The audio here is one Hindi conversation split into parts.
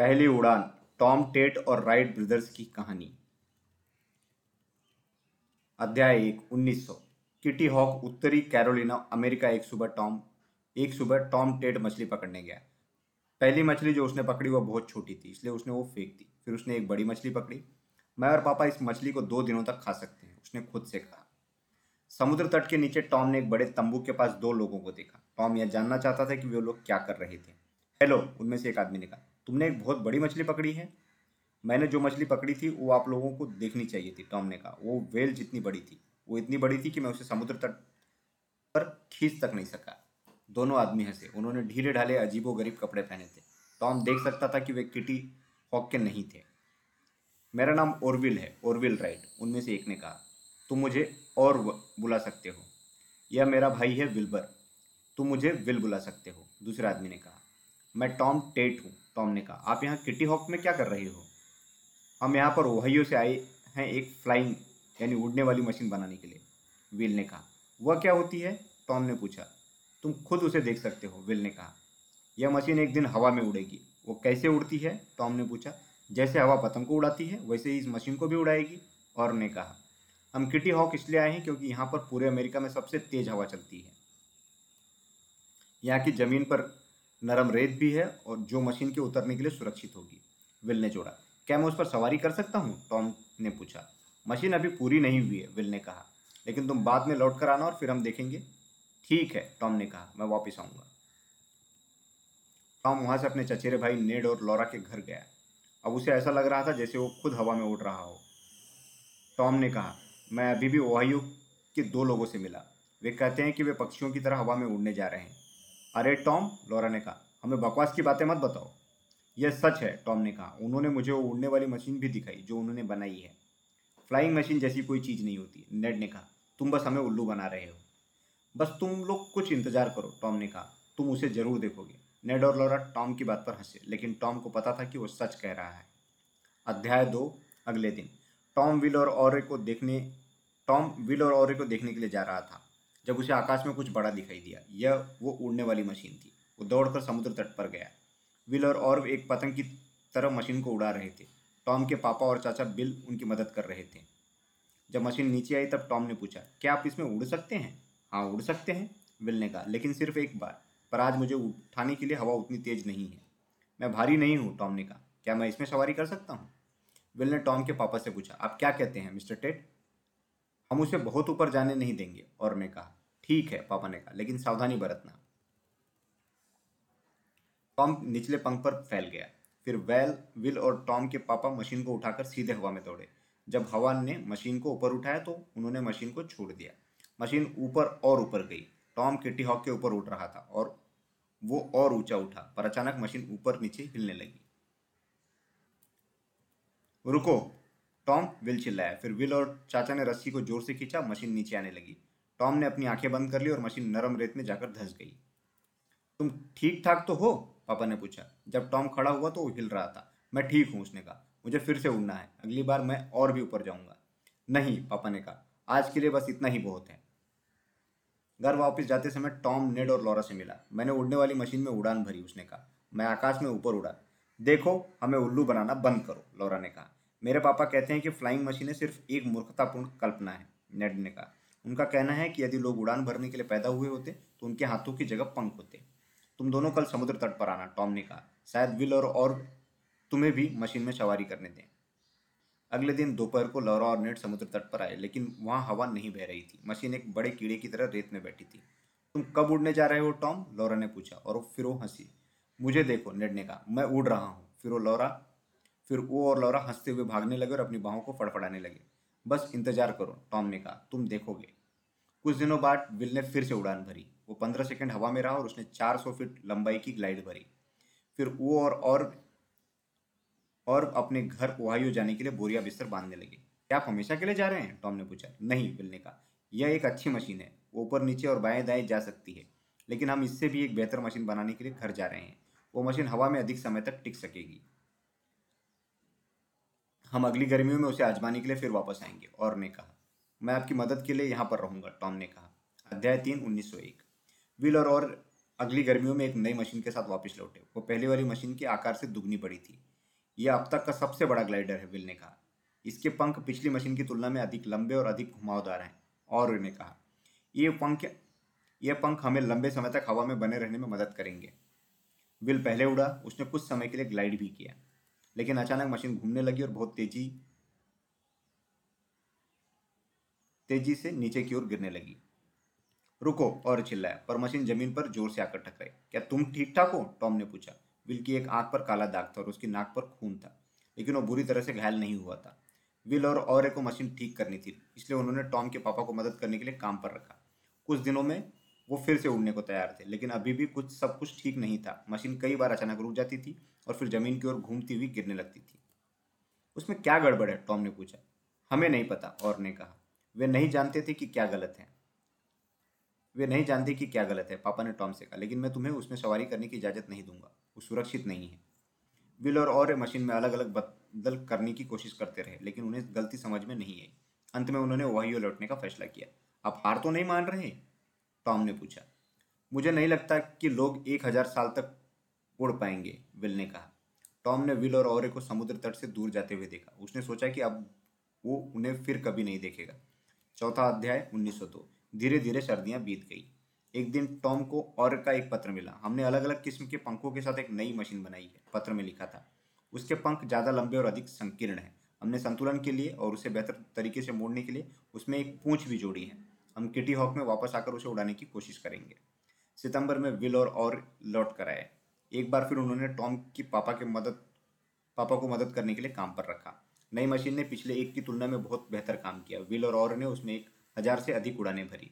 पहली उड़ान, टॉम टेट और राइट ब्रदर्स की कहानी। अध्याय एक, उन्नीस सौ। किटी हॉक, उत्तरी कैरोलिना, अमेरिका, एक सुबह टॉम, एक सुबह टॉम टेट मछली पकड़ने गया। पहली मछली जो उसने पकड़ी वो बहुत छोटी थी, इसलिए उसने वो फेंक दी। फिर उसने एक बड़ी मछली पकड़ी। मैं और पापा इस मछली को दो दिनों तक खा सकते हैं, उसने खुद से कहा। समुद्र तट के नीचे टॉम ने एक बड़े तंबू के पास दो लोगों को देखा। टॉम यह जानना चाहता था कि वे लोग क्या कर रहे थे। हेलो, उनमें से एक आदमी ने कहा। तुमने एक बहुत बड़ी मछली पकड़ी है। मैंने जो मछली पकड़ी थी, वो आप लोगों को देखनी चाहिए थी, टॉम ने कहा। वो वेल जितनी बड़ी थी, वो इतनी बड़ी थी कि मैं उसे समुद्र तट पर खींच तक नहीं सका। दोनों आदमी हंसे। उन्होंने ढीले ढाले अजीबो गरीब कपड़े पहने थे। टॉम देख सकता था कि वे किटी हॉक के नहीं थे। मेरा नाम ओरविल है, ओरविल राइट। उनमें से एक ने कहा, तुम मुझे और बुला सकते हो। यह मेरा भाई है विल्बर। तुम मुझे विल बुला सकते हो। दूसरे आदमी ने कहा, मैं टॉम टेट हूँ। टॉम ने कहा, आप यहाँ किटी हॉक में क्या कर रहे हो? हम यहाँ पर ओहाइयो से आए हैं एक फ्लाइंग यानी उड़ने वाली मशीन बनाने के लिए। विल ने कहा, वह क्या होती है? टॉम ने पूछा, तुम खुद उसे देख सकते हो विल ने कहा। यह मशीन एक दिन हवा में उड़ेगी। वो कैसे उड़ती है? टॉम ने पूछा, जैसे हवा पतंग को उड़ाती है, वैसे ही इस मशीन को भी उड़ाएगी। और ने कहा, हम किटी हॉक इसलिए आए हैं क्योंकि यहाँ पर पूरे अमेरिका में सबसे तेज हवा चलती है। यहाँ की ज़मीन पर नरम रेत भी है और जो मशीन के उतरने के लिए सुरक्षित होगी। विल ने जोड़ा। क्या मैं उस पर सवारी कर सकता हूँ? टॉम ने पूछा। मशीन अभी पूरी नहीं हुई है, विल ने कहा। लेकिन तुम बाद में लौट कर आना और फिर हम देखेंगे। ठीक है, टॉम ने कहा। मैं वापस आऊँगा। टॉम वहाँ से अपने चचेरे भाई नेड और लॉरा के घर गया। अब उसे ऐसा लग रहा था जैसे वो खुद हवा में उड़ रहा हो। टॉम ने कहा, मैं अभी भी ओहायो के दो लोगों से मिला। वे कहते हैं कि वे पक्षियों की तरह हवा में उड़ने जा रहे हैं। अरे टॉम, लोरा ने कहा, हमें बकवास की बातें मत बताओ। यह सच है, टॉम ने कहा। उन्होंने मुझे वो उड़ने वाली मशीन भी दिखाई, जो उन्होंने बनाई है। फ्लाइंग मशीन जैसी कोई चीज़ नहीं होती, नेड ने कहा। तुम बस हमें उल्लू बना रहे हो। बस तुम लोग कुछ इंतज़ार करो, टॉम ने कहा। तुम उसे ज़रूर देखोगे। नेड और लोरा टॉम की बात पर हंसे, लेकिन टॉम को पता था कि वो सच कह रहा है। अध्याय दो, अगले दिन। टॉम विल और को देखने, टॉम विल और को देखने के लिए जा रहा था। जब उसे आकाश में कुछ बड़ा दिखाई दिया। यह वो उड़ने वाली मशीन थी। वो दौड़कर समुद्र तट पर गया। विल और और एक पतंग की तरह मशीन को उड़ा रहे थे। टॉम के पापा और चाचा बिल उनकी मदद कर रहे थे। जब मशीन नीचे आई तब टॉम ने पूछा, क्या आप इसमें उड़ सकते हैं? हाँ उड़ सकते हैं, विल ने कहा। लेकिन सिर्फ़ एक बार, पर आज मुझे उठाने के लिए हवा उतनी तेज नहीं है। मैं भारी नहीं हूँ, टॉम ने कहा। क्या मैं इसमें सवारी कर सकता हूँ? विल ने टॉम के पापा से पूछा, आप क्या कहते हैं, मिस्टर टेट हम उसे बहुत ऊपर जाने नहीं देंगे, और ने कहा, ठीक है, पापा ने कहा, लेकिन सावधानी बरतना। टॉम निचले पंख पर फैल गया। फिर वेल, विल और टॉम के पापा मशीन को उठाकर सीधे हवा में दौड़े। जब हवा ने मशीन को ऊपर उठाया तो उन्होंने मशीन को छोड़ दिया। मशीन ऊपर और ऊपर गई। टॉम किटी हॉक के ऊपर उठ रहा था और वो और ऊँचा उठा, पर अचानक मशीन ऊपर नीचे हिलने लगी। रुको टॉम विल चिल्लाया। फिर विल और चाचा ने रस्सी को ज़ोर से खींचा, मशीन नीचे आने लगी। टॉम ने अपनी आँखें बंद कर ली और मशीन नरम रेत में जाकर धंस गई। तुम ठीक ठाक तो हो? पापा ने पूछा। जब टॉम खड़ा हुआ तो वो हिल रहा था। मैं ठीक हूँ, उसने कहा। मुझे फिर से उड़ना है। अगली बार मैं और भी ऊपर जाऊँगा। नहीं, पापा ने कहा। आज के लिए बस इतना ही बहुत है। घर वापस जाते समय टॉम, नेड और लॉरा से मिला। मैंने उड़ने वाली मशीन में उड़ान भरी, उसने कहा। मैं आकाश में ऊपर उड़ा। देखो, हमें उल्लू बनाना बंद करो, लॉरा ने कहा। मेरे पापा कहते हैं कि फ्लाइंग मशीनें सिर्फ़ एक मूर्खतापूर्ण कल्पना है नेड ने कहा। उनका कहना है कि यदि लोग उड़ान भरने के लिए पैदा हुए होते तो उनके हाथों की जगह पंख होते। तुम दोनों कल समुद्र तट पर आना टॉम ने कहा। शायद विल और, और तुम्हें भी मशीन में सवारी करने दें। अगले दिन दोपहर को लौरा और नेट समुद्र तट पर आए लेकिन वहाँ हवा नहीं बह रही थी। मशीन एक बड़े कीड़े की तरह रेत में बैठी थी। तुम कब उड़ने जा रहे हो टॉम लौरा ने पूछा और फिर वो हँसी। मुझे देखो नेड ने कहा मैं उड़ रहा हूँ। फिर वो लौरा फिर वो और लौरा हँसते हुए भागने लगे और अपनी बाहों को फड़फड़ाने लगे। बस इंतज़ार करो, टॉम ने कहा, तुम देखोगे। कुछ दिनों बाद विल ने फिर से उड़ान भरी। वो पंद्रह सेकंड हवा में रहा और उसने चार सौ फीट लंबाई की ग्लाइड भरी। फिर वो और और और अपने घर ओहायो जाने के लिए बोरिया बिस्तर बांधने लगे। क्या आप हमेशा के लिए जा रहे हैं? टॉम ने पूछा। नहीं, विल ने कहा। यह एक अच्छी मशीन है। वो ऊपर नीचे और बाएँ दाएँ जा सकती है। लेकिन हम इससे भी एक बेहतर मशीन बनाने के लिए घर जा रहे हैं। वो मशीन हवा में अधिक समय तक टिक सकेगी। हम अगली गर्मियों में उसे आजमाने के लिए फिर वापस आएँगे और ने कहा मैं आपकी मदद के लिए यहाँ पर रहूँगा टॉम ने कहा। अध्याय तीन उन्नीस सौ एक। विल और, और अगली गर्मियों में एक नई मशीन के साथ वापस लौटे। वो पहली वाली मशीन के आकार से दुगनी बड़ी थी। यह अब तक का सबसे बड़ा ग्लाइडर है विल ने कहा। इसके पंख पिछली मशीन की तुलना में अधिक लंबे और अधिक घुमावदार हैं और ने कहा ये पंख ये पंख हमें लंबे समय तक हवा में बने रहने में मदद करेंगे। विल पहले उड़ा उसने कुछ समय के लिए ग्लाइड भी किया। लेकिन अचानक मशीन घूमने लगी और बहुत तेज़ी तेज़ी से नीचे की ओर गिरने लगी। रुको और चिल्लाया, पर मशीन ज़मीन पर ज़ोर से आकर टकराई क्या तुम ठीक ठाक हो? टॉम ने पूछा। विल की एक आँख पर काला दाग था और उसकी नाक पर खून था, लेकिन वो बुरी तरह से घायल नहीं हुआ था। विल और और को मशीन ठीक करनी थी, इसलिए उन्होंने टॉम के पापा को मदद करने के लिए काम पर रखा। कुछ दिनों में वो फिर से उड़ने को तैयार थे। लेकिन अभी भी कुछ, सब कुछ ठीक नहीं था। मशीन कई बार अचानक रुक जाती थी और फिर ज़मीन की ओर घूमती हुई गिरने लगती थी। उसमें क्या गड़बड़ है? टॉम ने पूछा। हमें नहीं पता, और ने कहा। वे नहीं जानते थे कि क्या गलत है। वे नहीं जानते कि क्या गलत है। पापा ने टॉम से कहा, लेकिन मैं तुम्हें उसमें सवारी करने की इजाज़त नहीं दूँगा। वो सुरक्षित नहीं है। विल और और मशीन में अलग अलग बदल करने की कोशिश करते रहे, लेकिन उन्हें गलती समझ में नहीं आई। अंत में उन्होंने ओहायो लौटने का फैसला किया। आप हार तो नहीं मान रहे? टॉम ने पूछा, मुझे नहीं लगता कि लोग एक हज़ार साल तक उड़ पाएँगे, विल ने कहा। टॉम ने विल और औरे को समुद्र तट से दूर जाते हुए देखा। उसने सोचा कि अब वो उन्हें फिर कभी नहीं देखेगा। चौथा अध्याय 1902 धीरे धीरे सर्दियाँ बीत गई। एक दिन टॉम को और का एक पत्र मिला। हमने अलग अलग किस्म के पंखों के साथ एक नई मशीन बनाई है, पत्र में लिखा था। उसके पंख ज़्यादा लंबे और अधिक संकीर्ण हैं। हमने संतुलन के लिए और उसे बेहतर तरीके से मोड़ने के लिए उसमें एक पूंछ भी जोड़ी है। हम किटी हॉक में वापस आकर उसे उड़ाने की कोशिश करेंगे। सितंबर में विल और और लौट कर आए एक बार फिर उन्होंने टॉम की पापा के मदद पापा को मदद करने के लिए काम पर रखा। नई मशीन ने पिछले एक की तुलना में बहुत बेहतर काम किया। विल और, और ने उसमें एक हज़ार से अधिक उड़ानें भरी।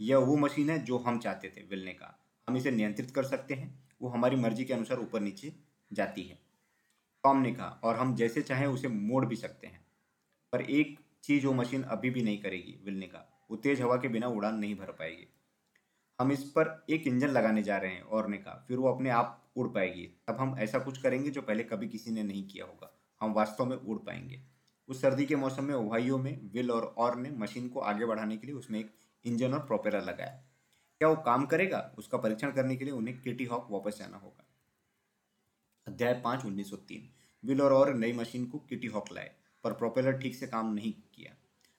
यह वो मशीन है जो हम चाहते थे विल ने कहा। हम इसे नियंत्रित कर सकते हैं। वो हमारी मर्ज़ी के अनुसार ऊपर नीचे जाती है। टॉम ने कहा और हम जैसे चाहें उसे मोड़ भी सकते हैं। पर एक चीज़ वो मशीन अभी भी नहीं करेगी विल ने कहा। वो तेज हवा के बिना उड़ान नहीं भर पाएगी। हम इस पर एक इंजन लगाने जा रहे हैं और ने कहा फिर वो अपने आप उड़ पाएगी। तब हम ऐसा कुछ करेंगे जो पहले कभी किसी ने नहीं किया होगा। हम वास्तव में उड़ पाएँगे। उस सर्दी के मौसम में ओहाइयो में विल और और ने मशीन को आगे बढ़ाने के लिए उसमें एक इंजन और प्रोपेलर लगाया। क्या वो काम करेगा? उसका परीक्षण करने के लिए उन्हें किटी हॉक वापस जाना होगा। अध्याय पाँच उन्नीस सौ तीन। विल और, और नई मशीन को किटी हॉक लाए पर प्रोपेलर ठीक से काम नहीं किया।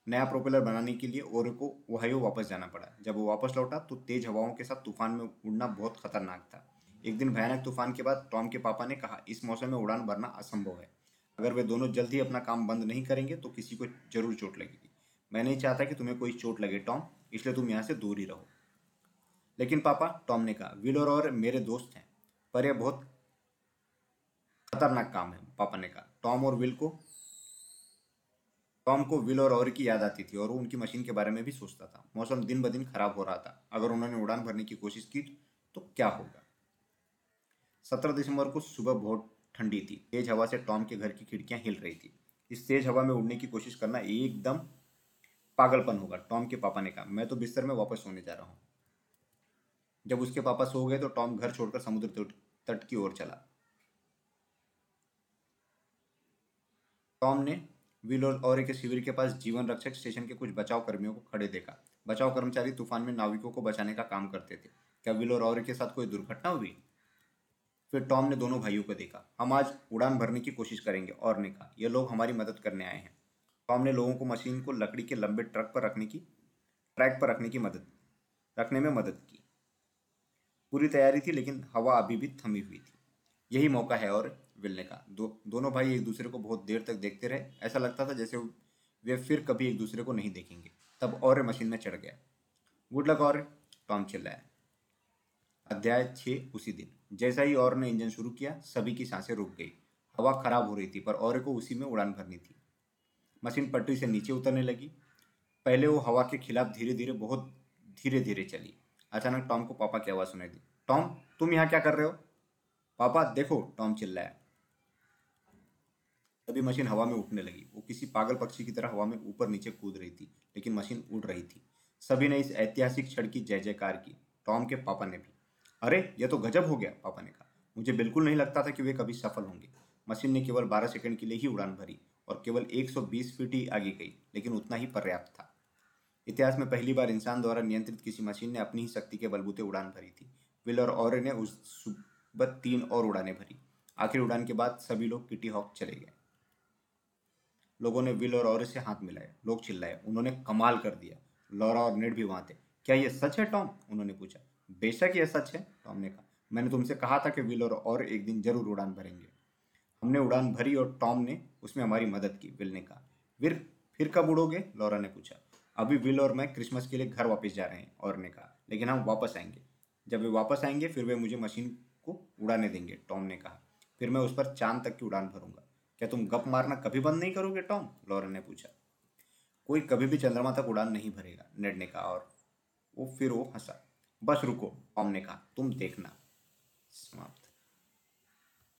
नया प्रोपेलर बनाने के लिए और को ओहायो वापस जाना पड़ा। जब वो वापस लौटा तो तेज हवाओं के साथ तूफ़ान में उड़ना बहुत खतरनाक था। एक दिन भयानक तूफ़ान के बाद टॉम के पापा ने कहा इस मौसम में उड़ान भरना असंभव है। अगर वे दोनों जल्द ही अपना काम बंद नहीं करेंगे तो किसी को ज़रूर चोट लगेगी। मैं नहीं चाहता कि तुम्हें कोई चोट लगे टॉम इसलिए तुम यहाँ से दूर ही रहो। लेकिन पापा टॉम ने कहा विल और, और मेरे दोस्त हैं पर यह बहुत खतरनाक काम है पापा ने कहा। टॉम और विल को टॉम को विल और, और की याद आती थी और वो उनकी मशीन के बारे में भी सोचता था। मौसम दिन ब दिन खराब हो रहा था। अगर उन्होंने उड़ान भरने की कोशिश की तो क्या होगा? सत्रह दिसंबर को सुबह बहुत ठंडी थी। तेज हवा से टॉम के घर की खिड़कियाँ हिल रही थी। इस तेज हवा में उड़ने की कोशिश करना एकदम पागलपन होगा टॉम के पापा ने कहा। मैं तो बिस्तर में वापस सोने जा रहा हूँ। जब उसके पापा सो गए तो टॉम घर छोड़कर समुद्र तट की ओर चला। टॉम ने विल और के शिविर के पास जीवन रक्षक स्टेशन के कुछ बचाव कर्मियों को खड़े देखा। बचाव कर्मचारी तूफ़ान में नाविकों को बचाने का काम करते थे। क्या विल और के साथ कोई दुर्घटना हुई? फिर टॉम ने दोनों भाइयों को देखा। हम आज उड़ान भरने की कोशिश करेंगे, और ने कहा, ये लोग हमारी मदद करने आए हैं। टॉम ने लोगों को मशीन को लकड़ी के लंबे ट्रक पर रखने की, ट्रैक पर रखने की मदद, रखने में मदद की। पूरी तैयारी थी, लेकिन हवा अभी भी थमी हुई थी। यही मौका है, और विल का। दो, दोनों भाई एक दूसरे को बहुत देर तक देखते रहे। ऐसा लगता था जैसे वे फिर कभी एक दूसरे को नहीं देखेंगे। तब और मशीन में चढ़ गया। गुड लक, और टॉम चिल्लाया अध्याय छः उसी दिन। जैसा ही और ने इंजन शुरू किया, सभी की साँसें रुक गई। हवा खराब हो रही थी, पर और को उसी में उड़ान भरनी थी। मशीन पटरी से नीचे उतरने लगी। पहले वो हवा के खिलाफ धीरे धीरे बहुत धीरे धीरे चली। अचानक टॉम को पापा की आवाज़ सुनाई दी। टॉम, तुम यहाँ क्या कर रहे हो? पापा, देखो, टॉम चिल्लाया। अभी मशीन हवा में उठने लगी। वो किसी पागल पक्षी की तरह हवा में ऊपर नीचे कूद रही थी, लेकिन मशीन उड़ रही थी। सभी ने इस ऐतिहासिक क्षण की जय जयकार की। टॉम के पापा ने भी। अरे यह तो गजब हो गया, पापा ने कहा। मुझे बिल्कुल नहीं लगता था कि वे कभी सफल होंगे। मशीन ने केवल 12 सेकंड के लिए ही उड़ान भरी और केवल 120 फीट ही आगे गई, लेकिन उतना ही पर्याप्त था। इतिहास में पहली बार इंसान द्वारा नियंत्रित किसी मशीन ने अपनी ही शक्ति के बलबूते उड़ान भरी थी। विल और और ने उस सुबह तीन और उड़ानें भरी। आखिरी उड़ान के बाद सभी लोग किटी हॉक चले गए। लोगों ने विल और और से हाथ मिलाए, लोग चिल्लाए, उन्होंने कमाल कर दिया। लॉरा और नेड भी वहाँ थे। क्या ये सच है, टॉम? उन्होंने पूछा। बेशक ये सच है, टॉम ने कहा। मैंने तुमसे कहा था कि विल और और एक दिन ज़रूर उड़ान भरेंगे। हमने उड़ान भरी और टॉम ने उसमें हमारी मदद की, विल ने कहा। फिर फिर कब उड़ोगे? लॉरा ने पूछा। अभी विल और मैं क्रिसमस के लिए घर वापस जा रहे हैं, और ने कहा। लेकिन हम वापस आएँगे। जब वे वापस आएँगे, फिर वे मुझे मशीन को उड़ाने देंगे, टॉम ने कहा। फिर मैं उस पर चाँद तक की उड़ान भरूँगा। क्या तुम गप मारना कभी बंद नहीं करोगे, टॉम? लॉरेन ने पूछा। कोई कभी भी चंद्रमा तक उड़ान नहीं भरेगा, नेड ने कहा, और वो फिर वो हंसा। बस रुको टॉम ने कहा, तुम देखना। समाप्त।